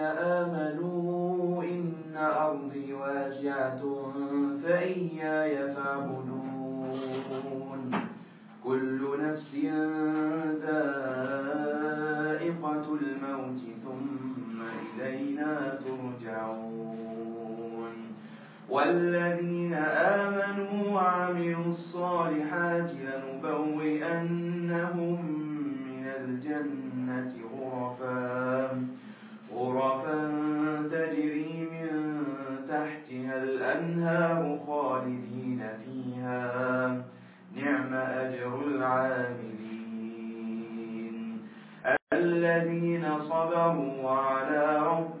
آمنوا الذين صبروا وعلى ربهم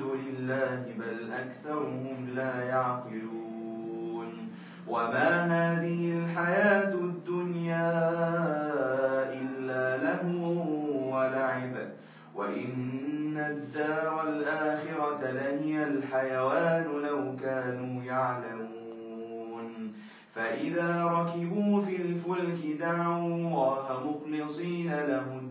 لله بل أكثرهم لا يعقلون وما هذه الحياة الدنيا إلا له ولعب وإن الدار الآخرة لهي الحيوان لو كانوا يعلمون فإذا ركبوا في الفلك دعوا الله مخلصين له الدين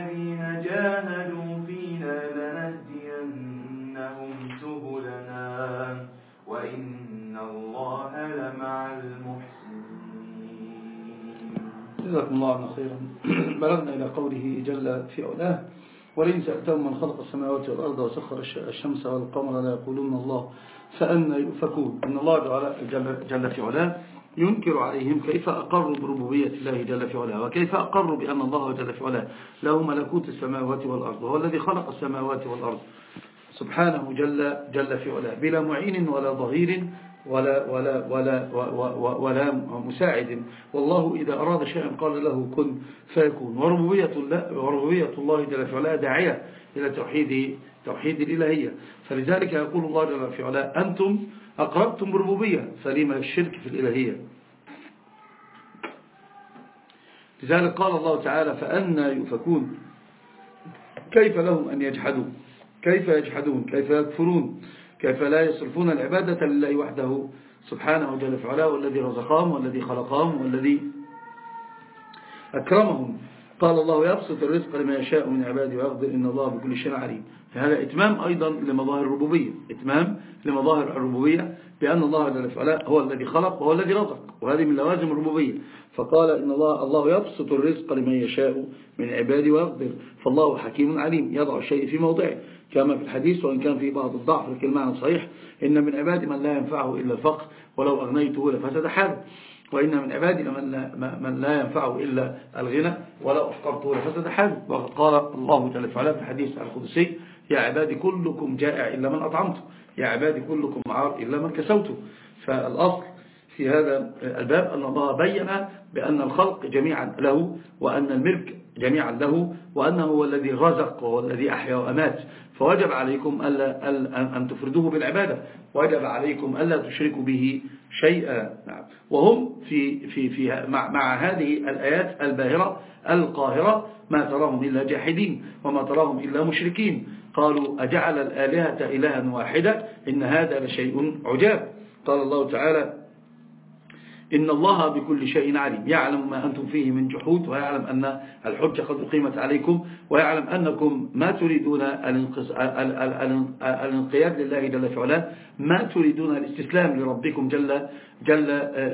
جزاكم الله عنا خيرا. بلغنا إلى قوله جل في علاه ولئن سألتهم من خلق السماوات والأرض وسخر الشمس والقمر لا يقولون الله فأنا يؤفكون. إن الله جل, جل في علاه ينكر عليهم كيف أقروا بربوبية الله جل في علاه وكيف أقروا بأن الله جل في علاه له ملكوت السماوات والأرض وهو الذي خلق السماوات والأرض. سبحانه جل, جل في علاه بلا معين ولا ظهير ولا, ولا, ولا, ولا, مساعد. والله إذا أراد شيئا قال له كن فيكون. وربوبية الله, وربوبية الله جل في علاه داعية إلى توحيد توحيد الإلهية. فلذلك يقول الله جل في علاه أنتم أقربتم بربوبية فلما الشرك في الإلهية؟ لذلك قال الله تعالى فأنا يؤفكون. كيف لهم أن يجحدوا كيف يجحدون؟ كيف يكفرون؟ كيف لا يصرفون العبادة لله وحده؟ سبحانه وجل في علاه والذي رزقهم والذي خلقهم والذي أكرمهم. قال الله يبسط الرزق لما يشاء من عباده ويقدر إن الله بكل شيء عليم. هذا إتمام أيضا لمظاهر الربوبية. إتمام لمظاهر الربوبية بأن الله جل وعلا هو الذي خلق وهو الذي رزق وهذه من لوازم الربوبية. فقال إن الله الله يبسط الرزق لمن يشاء من عباده ويقدر فالله حكيم عليم يضع الشيء في موضعه. كما في الحديث وإن كان في بعض الضعف لكن المعنى صحيح إن من عبادي من لا ينفعه إلا الفقر ولو أغنيته لفسد حاله. وإن من عبادي من لا, من لا ينفعه إلا الغنى ولا أفقرته لفسد حاله. وقد قال الله جل في الحديث القدسي يا عبادي كلكم جائع إلا من أطعمته يا عبادي كلكم عار إلا من كسوته فالأصل في هذا الباب أن الله بين بأن الخلق جميعا له وأن الملك جميعا له وأنه هو الذي رزق وهو الذي أحيا وأمات. فوجب عليكم ألا أن تفردوه بالعبادة. وجب عليكم ألا تشركوا به شيئا. نعم. وهم في في في مع, مع هذه الآيات الباهرة القاهرة ما تراهم إلا جاحدين وما تراهم إلا مشركين. قالوا أجعل الآلهة إلها واحدة إن هذا لشيء عجاب. قال الله تعالى إن الله بكل شيء عليم. يعلم ما أنتم فيه من جحود ويعلم أن الحجة قد أقيمت عليكم ويعلم أنكم ما تريدون الانقياد لله جل في علاه ما تريدون الاستسلام لربكم جل, جل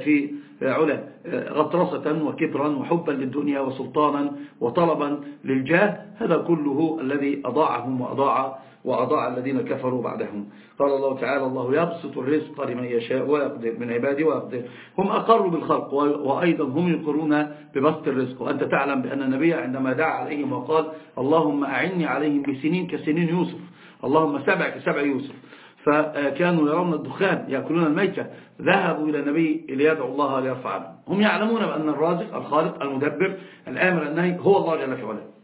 في علا غطرسة وكبرا وحبا للدنيا وسلطانا وطلبا للجاه هذا كله الذي أضاعهم وأضاع وأضاع الذين كفروا بعدهم. قال الله تعالى الله يبسط الرزق لمن يشاء ويقدر من عباده ويقدر. هم أقروا بالخلق وأيضا هم يقرون ببسط الرزق. وأنت تعلم بأن النبي عندما دعا عليهم وقال اللهم أعني عليهم بسنين كسنين يوسف. اللهم سبع كسبع يوسف. فكانوا يرون الدخان يأكلون الميتة. ذهبوا إلى النبي ليدعو الله ليرفع عنهم هم يعلمون بأن الرازق الخالق المدبر الآمر النهي هو الله جل وعلا.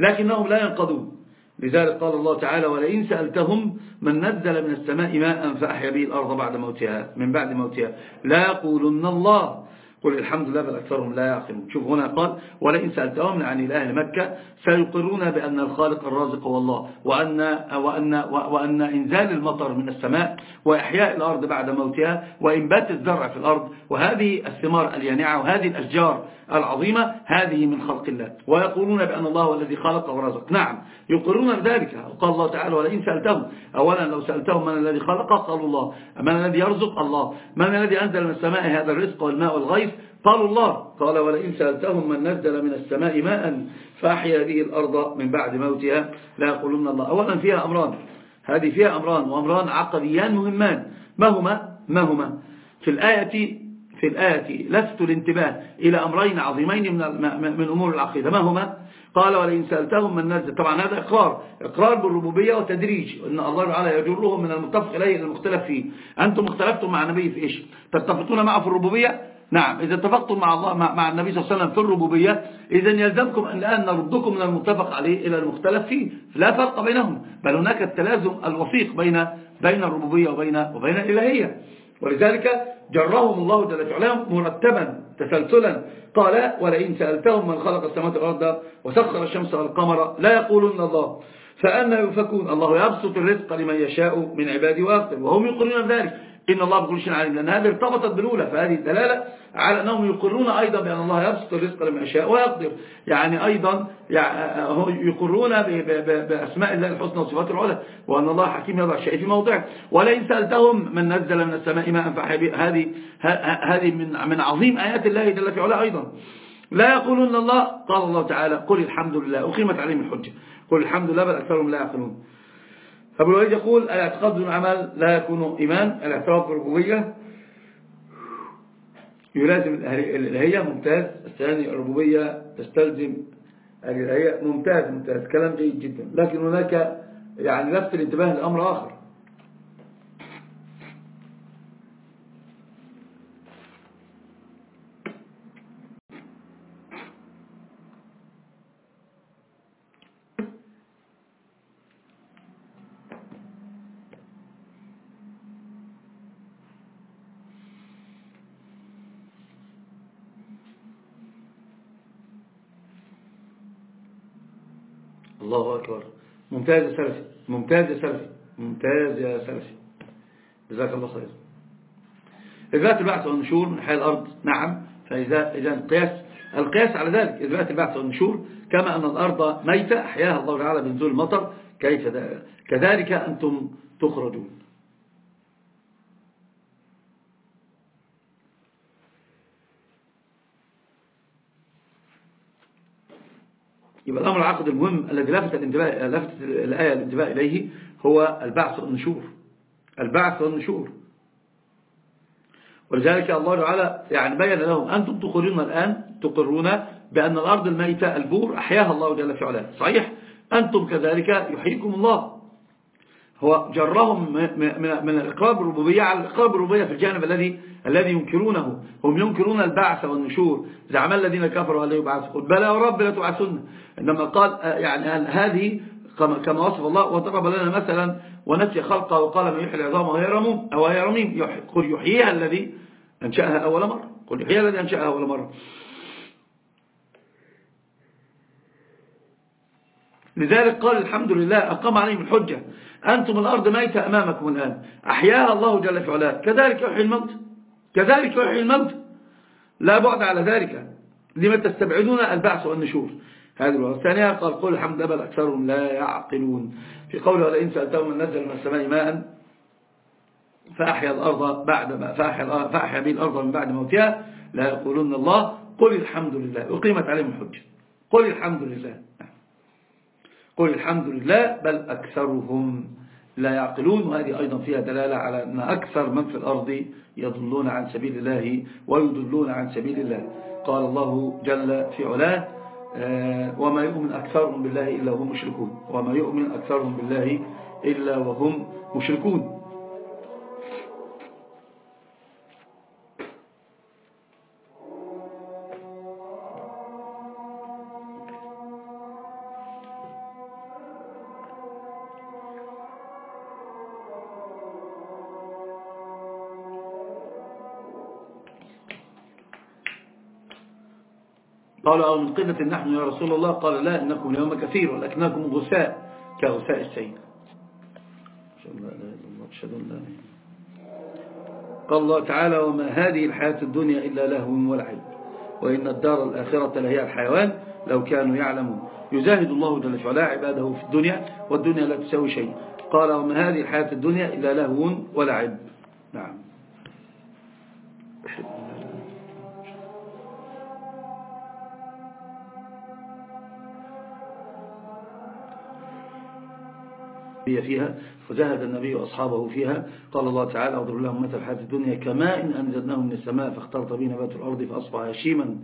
لكنهم لا ينقضون. لذلك قال الله تعالى ولئن سألتهم من نزل من السماء ماء فأحيا به الأرض بعد موتها من بعد موتها. لا يقولن الله. قل الحمد لله بل أكثرهم لا يعقلون. شوف هنا قال ولئن سألتهم عن الأهل مكة سيقرون بأن الخالق الرازق هو الله وأن, وأن, وأن إنزال المطر من السماء وإحياء الأرض بعد موتها وإنبات الزرع في الأرض وهذه الثمار اليانعة وهذه الأشجار العظيمة هذه من خلق الله. ويقولون بأن الله هو الذي خلق ورزق. نعم يقرون بذلك قال الله تعالى ولئن سألتهم أولا لو سألتهم من الذي خلق؟ قالوا الله. من الذي يرزق؟ الله. من الذي أنزل من السماء هذا الرزق والماء والغيث قالوا الله. قال ولئن سألتهم من نزل من السماء ماء فأحيا به الأرض من بعد موتها لا يقولون الله. أولا فيها أمران. هذه فيها أمران وأمران عقديان مهمان. ما هما؟ ما هما؟ في الآية في الآية لفت الانتباه إلى أمرين عظيمين من, من أمور العقيدة. ما هما؟ قال ولئن سألتهم من نزل. طبعا هذا إقرار. إقرار بالربوبية وتدريج. إن الله تعالى يجرهم من المتفق إليه إلى المختلف فيه. أنتم اختلفتم مع النبي في إيش؟ تتفقون معه في الربوبية؟ نعم إذا اتفقتم مع الله مع النبي صلى الله عليه وسلم في الربوبية إذا يلزمكم أن الآن نردكم من المتفق عليه إلى المختلف فيه. لا فرق بينهم بل هناك التلازم الوثيق بين بين الربوبية وبين وبين الإلهية. ولذلك جرهم الله جل وعلا مرتبا تسلسلا. قال ولئن سألتهم من خلق السماوات والأرض وسخر الشمس والقمر لا يقولون الله. فأنا يفكون الله يبسط الرزق لمن يشاء من عباده ويقتل وهم يقولون ذلك. إن الله بكل شيء عليم. لأن هذه ارتبطت بالأولى فهذه الدلالة على أنهم يقرون أيضا بأن الله يبسط الرزق لمن يشاء ويقدر. يعني أيضا يقرون بأسماء الله الحسنى وصفات العلى وأن الله حكيم يضع الشيء في موضعه. ولئن سألتهم من نزل من السماء ماء هذه هذه من من عظيم آيات الله جل في علاه أيضا. لا يقولون الله. قال الله تعالى قل الحمد لله. أقيمت عليهم الحجة. قل الحمد لله بل أكثرهم لا يعقلون. أبو الوليد يقول الاعتقاد بالعمل لا يكون إيمان الاعتراف بالربوبية يلازم الإلهية ممتاز. الثاني الربوبية تستلزم الإلهية. ممتاز ممتاز. كلام جيد جدا. لكن هناك يعني لفت الانتباه لأمر آخر. الله أكبر. ممتاز يا سلفي. ممتاز يا سلفي. ممتاز يا سلفي. جزاك الله خير إثبات البعث والنشور من حي الأرض. نعم. فإذا إذا القياس القياس على ذلك إثبات البعث والنشور. كما أن الأرض ميتة أحياها الله تعالى بنزول المطر. كيف كذلك أنتم تخرجون. يبقى الأمر العقد المهم الذي لفت الانتباه لفت الآية الانتباه إليه هو البعث والنشور. البعث والنشور. ولذلك الله تعالى يعني بين لهم أنتم تقرون الآن تقرون بأن الأرض الميتة البور أحياها الله جل في علاه. صحيح؟ أنتم كذلك يحييكم الله. هو جرهم من الإقرار بالربوبية على الإقرار بالربوبية في الجانب الذي الذي ينكرونه. هم ينكرون البعث والنشور. زعم الذين كفروا أن يبعث قل بلى ورب لا تبعثن. إنما قال يعني هذه كما وصف الله وضرب لنا مثلا ونسي خلقه وقال من يحيي العظام وهي رميم أو هي رميم. قل يحييها الذي أنشأها أول مرة. قل يحييها الذي أنشأها أول مرة. لذلك قال الحمد لله أقام عليهم الحجة. أنتم الأرض ميتة أمامكم الآن. أحياها الله جل في علاه. كذلك يحيي الموت. كذلك يحيي الموت. لا بعد على ذلك. لما تستبعدون البعث والنشور. هذه الوقت الثانية. قال قول الحمد بل أكثرهم لا يعقلون. في قوله ولئن سألتهم من نزل من السماء ماء فأحيا الأرض بعد ما فأحيا, فأحيا به الأرض من بعد موتها. لا يقولون الله. قل الحمد لله. أقيمت عليهم الحجة. قل الحمد لله. قل الحمد لله بل أكثرهم لا يعقلون. وهذه أيضا فيها دلالة على أن أكثر من في الأرض يضلون عن سبيل الله ويضلون عن سبيل الله. قال الله جل في علاه آه، وما يؤمن أكثرهم بالله إلا وهم مشركون. وما يؤمن أكثرهم بالله إلا وهم مشركون. قالوا أو من قلة نحن يا رسول الله؟ قال لا إنكم اليوم كثير ولكنكم غثاء كغثاء السيل قال الله تعالى وما هذه الحياة الدنيا إلا لهو ولعب وإن الدار الآخرة لهي الحيوان لو كانوا يعلمون. يزاهد الله جل وعلا عباده في الدنيا والدنيا لا تساوي شيء. قال وما هذه الحياة الدنيا إلا لهو ولعب فيها فزهد النبي وأصحابه فيها. قال الله تعالى اضرب لهم مثل الحياة الدنيا كماء إن أنزلناه من السماء فاختلط به نبات الأرض فأصبح هشيما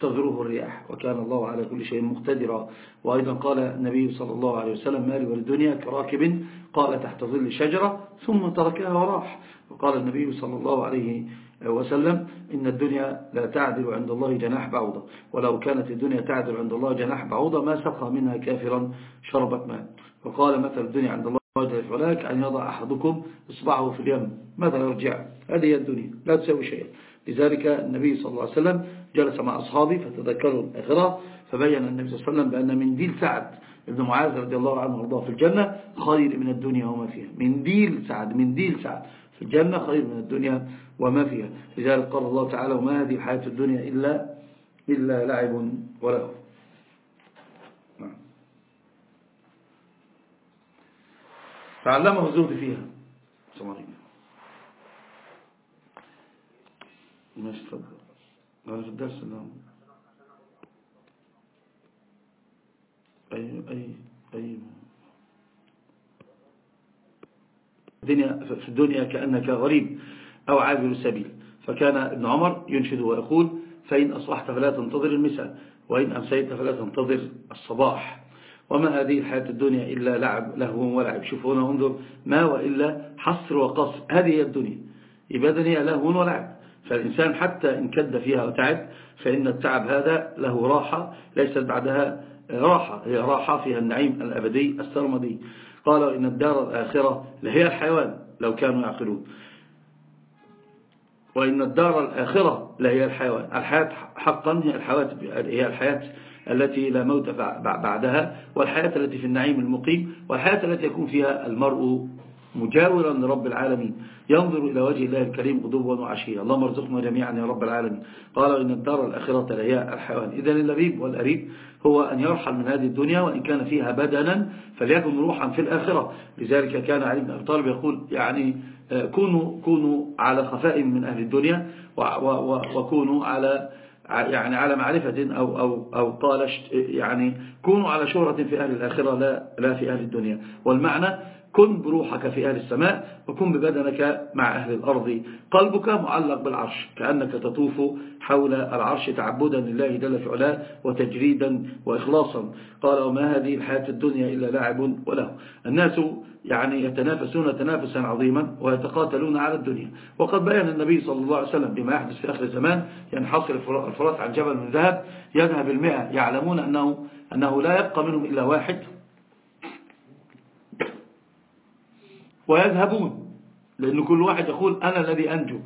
تغره الرياح. وكان الله على كل شيء مقتدرا. وأيضا قال النبي صلى الله عليه وسلم مالي والدنيا كراكب. قال تحت ظل شجرة. ثم تركها وراح. وقال النبي صلى الله عليه وسلم إن الدنيا لا تعدل عند الله جناح بعوضة. ولو كانت الدنيا تعدل عند الله جناح بعوضة ما سقى منها كافرا شربت ماء. وقال مثل الدنيا عند الله جل وعلا أن يضع أحدكم إصبعه في اليم ماذا يرجع هذه الدنيا لا تسوي شيئا. لذلك النبي صلى الله عليه وسلم جلس مع أصحابه فتذكروا الآخرة فبين النبي صلى الله عليه وسلم بأن من ديل سعد ابن معاذ رضي الله عنه وأرضاه في الجنة خير من الدنيا وما فيها. من ديل سعد من ديل سعد في الجنة خير من الدنيا وما فيها. لذلك قال الله تعالى وما هذه الحياة الدنيا إلا, إلا لعب وله. نعم. فعلمه الزهد فيها. سمعين ماشي تفضل. هذا في الدرس نعم. أي أي أي. الدنيا في الدنيا كأنك غريب. أو عابر السبيل فكان ابن عمر ينشد ويقول فإن أصبحت فلا تنتظر المساء وإن أمسيت فلا تنتظر الصباح. وما هذه الحياة الدنيا إلا لعب لهو ولعب. شوفوا هنا انظر ما وإلا حصر وقصر. هذه هي الدنيا. إبادة هي لهو ولعب. فالإنسان حتى إن كد فيها وتعب فإن التعب هذا له راحة ليست بعدها راحة. هي راحة فيها النعيم الأبدي السرمدي. قالوا إن الدار الآخرة لهي الحيوان. لو كانوا يعقلون. وإن الدار الآخرة لهي الحيوان. الحياة حقا هي الحياة, هي الحياة التي لا موت بعدها والحياة التي في النعيم المقيم والحياة التي يكون فيها المرء مجاورا لرب العالمين. ينظر إلى وجه الله الكريم غدوا وعشيا. اللهم ارزقنا جميعا يا رب العالمين. قال إن الدار الآخرة لهي الحيوان. إذا اللبيب والأريب هو أن يرحل من هذه الدنيا وإن كان فيها بدنا فليكن روحا في الآخرة. لذلك كان علي بن أبي طالب يقول يعني كونوا, كونوا على خفاء من أهل الدنيا وكونوا على يعني على معرفة أو, أو, أو قال يعني كونوا على شهرة في أهل الآخرة لا, لا في أهل الدنيا. والمعنى كن بروحك في أهل السماء وكن ببدنك مع أهل الأرض. قلبك معلق بالعرش كأنك تطوف حول العرش تعبدا لله جل في علاه وتجريدا وإخلاصا. قال وما هذه الحياة الدنيا إلا لعب وله. الناس يعني يتنافسون تنافسا عظيما ويتقاتلون على الدنيا. وقد بيان النبي صلى الله عليه وسلم بما يحدث في آخر الزمان ينحصر الفرات عن جبل من ذهب يذهب المئة يعلمون أنه, أنه لا يبقى منهم إلا واحد. ويذهبون لأن كل واحد يقول أنا الذي أنجو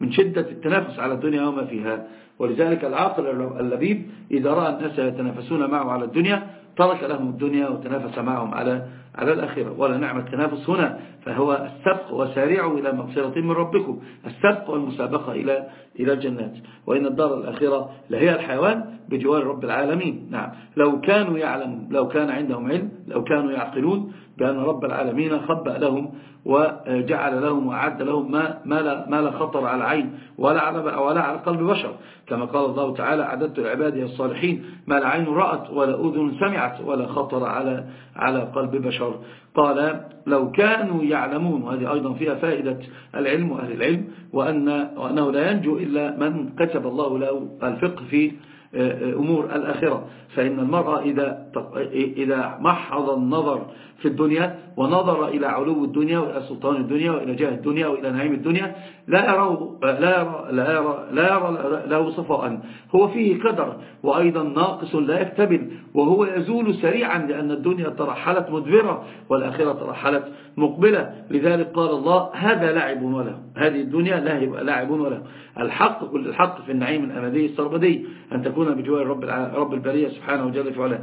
من شدة التنافس على الدنيا وما فيها. ولذلك العاقل اللبيب إذا رأى الناس يتنافسون معه على الدنيا ترك لهم الدنيا وتنافس معهم على على الآخرة. ولا نعم التنافس هنا. فهو السبق وسارعوا إلى مغفرة من ربكم. السبق والمسابقة إلى إلى الجنات. وإن الدار الآخرة لهي الحيوان بجوار رب العالمين. نعم. لو كانوا يعلمون لو كان عندهم علم لو كانوا يعقلون بأن رب العالمين خبأ لهم وجعل لهم وأعد لهم ما, ما, لا, ما لا خطر على عين ولا على, ولا على قلب بشر. كما قال الله تعالى أعددت لعبادي الصالحين ما لا عين رأت ولا أذن سمعت ولا خطر على على قلب بشر. قال لو كانوا يعلمون وهذه أيضا فيها فائدة العلم وأهل العلم وأن وأنه لا ينجو إلا من كتب الله له الفقه في أمور الآخرة. فإن المرأة إذا, إذا محض النظر في الدنيا ونظر إلى علو الدنيا وإلى سلطان الدنيا وإلى جاه الدنيا وإلى نعيم الدنيا لا يرى, لا يرى, لا يرى, لا يرى له صفاء. هو فيه قدر وأيضا ناقص لا يكتبل وهو يزول سريعا لأن الدنيا ترحلت مدبرة والآخرة ترحلت مقبلة. لذلك قال الله هذا لعب وله هذه الدنيا لعب وله. الحق كل الحق في النعيم الأمدي السربدي أن تكون بجوار رب, رب البرية سبحانه وجل فعلا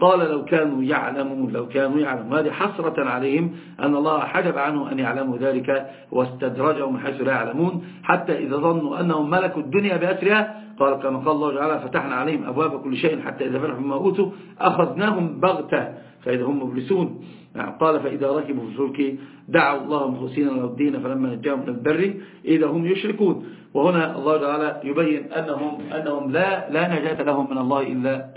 قال لو كانوا يعلمون لو كانوا يعلمون. هذه حسرة عليهم أن الله حجب عنه أن يعلموا ذلك واستدرجهم من حيث لا يعلمون. حتى إذا ظنوا أنهم ملكوا الدنيا بأسرها قال كما قال الله تعالى فتحنا عليهم أبواب كل شيء حتى إذا فرحوا بما أوتوا أخذناهم بغتة. فإذا هم مبلسون. نعم. قال فإذا ركبوا في الفلك دعوا الله مخلصين له الدين فلما نجاهم من البر إذا هم يشركون. وهنا الله تعالى يبين أنهم, أنهم لا, لا نجاة لهم من الله إلا,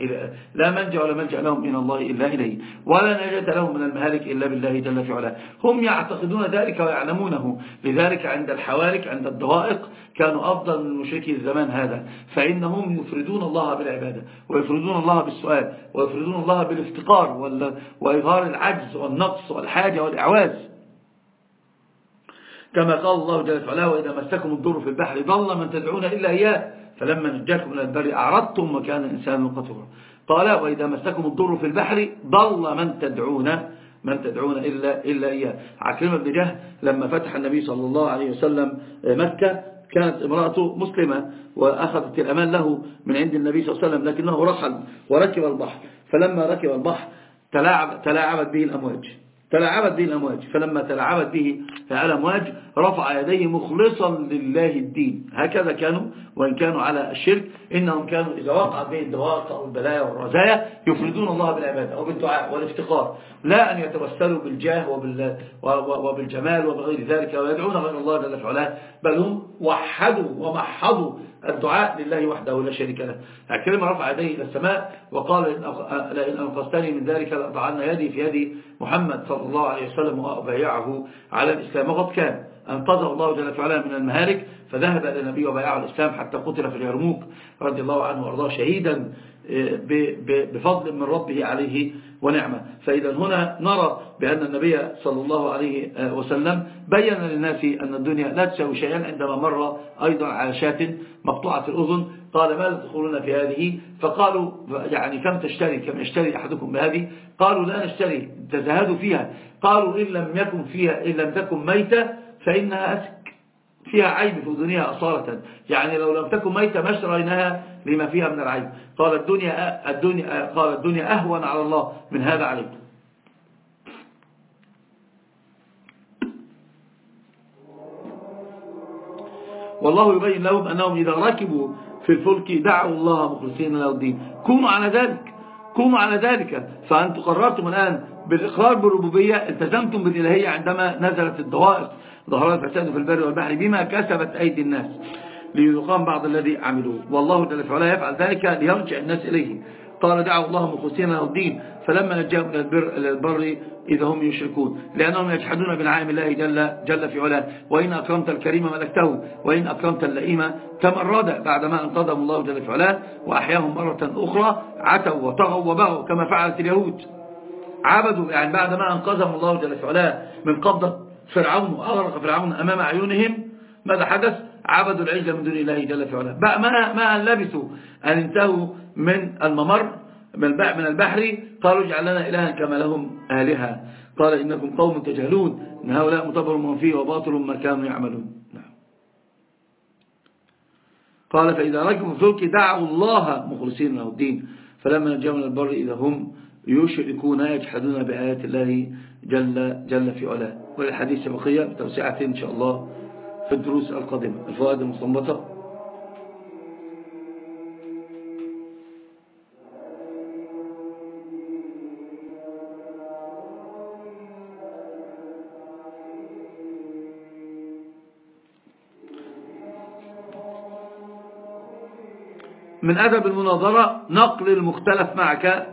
لا منجع ولا ملجأ لهم من الله إلا إليه ولا نجاة لهم من المهالك إلا بالله جل في علاه. هم يعتقدون ذلك ويعلمونه لذلك عند الحوارك عند الضوائق كانوا أفضل من مشركي الزمان هذا. فإنهم يفردون الله بالعبادة ويفردون الله بالسؤال ويفردون الله بالإفتقار وإظهار العجز والنقص والحاجة والإعواز. كما قال الله جل وعلا وإذا مسكم الضر في البحر ضل من تدعون إلا إياه فلما نجاكم من البر أعرضتم وكان الإنسان قتورا قال وإذا مسكم الضر في البحر ضل من تدعون من تدعون إلا, إلا إياه. عكرمة بن جهل لما فتح النبي صلى الله عليه وسلم مكة كانت امرأته مسلمة وأخذت الأمان له من عند النبي صلى الله عليه وسلم لكنه رحل وركب البحر. فلما ركب البحر تلاعب تلاعبت به الأمواج. تلاعبت به الأمواج. فلما تلاعبت به الأمواج رفع يديه مخلصا لله الدين. هكذا كانوا وإن كانوا على الشرك إنهم كانوا إذا وقع به الدواق أو البلايا والرزايا يفردون الله بالعبادة أو بالدعاء والافتقار. لا أن يتوسلوا بالجاه وبالجمال وبغير ذلك ويدعون غير الله جل فعلا بل هم وحدوا ومحضوا الدعاء لله وحده لا شريك له. عكرمة رفع يديه إلى السماء وقال لئن أنقذتني من ذلك لأضعن يدي في يد محمد صلى الله عليه وسلم وأبايعه على الإسلام. وقد كان أنقذه الله جل وعلا من المهالك فذهب إلى النبي وبايعه الإسلام حتى قتل في اليرموك رضي الله عنه وأرضاه شهيدا آه، بفضل من ربه عليه ونعمة. فإذا هنا نرى بأن النبي صلى الله عليه آه، وسلم بين للناس أن الدنيا لا تساوي شيئا عندما مر أيضا على شاة مقطوعة الأذن قال ما تدخلون في هذه؟ فقالوا يعني كم تشتري كم يشتري أحدكم بهذه؟ قالوا لا نشتري تزهدوا فيها. قالوا إن لم يكن فيها إن لم تكن ميتة فإنها أسك. فيها عيب في أذنها أصالة. يعني لو لم تكن ميتة ما اشتريناها لما فيها من العيب. قال الدنيا, الدنيا, قال الدنيا أهون على الله من هذا عليك. والله يبين لهم أنهم إذا ركبوا في الفلك دعوا الله مخلصين له الدين. كونوا على ذلك. كونوا على ذلك. فأنتم قررتم الآن بالإقرار بالربوبية. التزمتم بالإلهية عندما نزلت الضوائق. ظهر الفساد في البر والبحر بما كسبت أيدي الناس ليقام بعض الذي عملوه والله جل وعلا يفعل ذلك ليرجع الناس إليه قال دعوا الله مخلصين له الدين. فلما نجاهم إلى البر, إلى البر إذا هم يشركون. لأنهم يجحدون بنعام الله جل, جل في علاه. وإن أكرمت الكريم ملكته. وإن أكرمت اللئيم. تمرد بعدما أنقذهم الله جل في علاه. وأحياهم مرة أخرى عتوا وطغوا وبغوا كما فعلت اليهود. عبدوا يعني بعدما أنقذهم الله جل في علاه. من قبضة فرعون وأغرق فرعون أمام أعينهم ماذا حدث؟ عبدوا العجل من دون الله جل في علاه ما, ما أن لبثوا أن انتهوا من الممر من البحر قالوا اجعل لنا إلها كما لهم آلهة. قال إنكم قوم تجهلون إن هؤلاء متبر من فيه وباطل ما كانوا يعملون. نعم. قال فإذا ركبوا في الفلك دعوا الله مخلصين له الدين. فلما نجاهم من البر إذا هم يشركون يجحدون بآيات الله جل, جل في علاه. وللحديث بقية بتوسعة إن شاء الله في الدروس القادمة. الفوائد المستنبطة. من أدب المناظرة نقل المختلف معك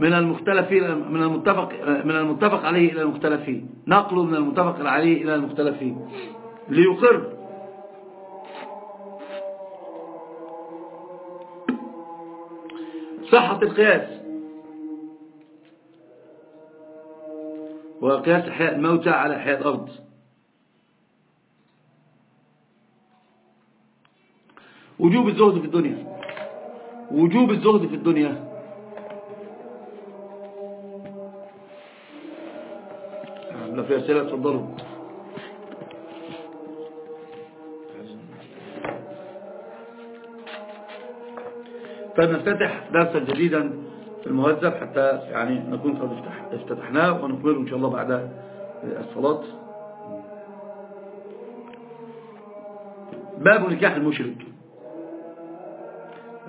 من المختلفين من المتفق من المتفق عليه إلى المختلفين. نقله من المتفق عليه إلى المختلفين. ليقر. صحة القياس. وقياس إحياء الموتى على إحياء الأرض وجوب الزهد في الدنيا. وجوب الزهد في الدنيا. في أسئلة تفضلوا. فنفتتح درسا جديدا في المهذب حتى يعني نكون قد افتتحناه ونكمله إن شاء الله بعد الصلاة. باب نكاح المشرك.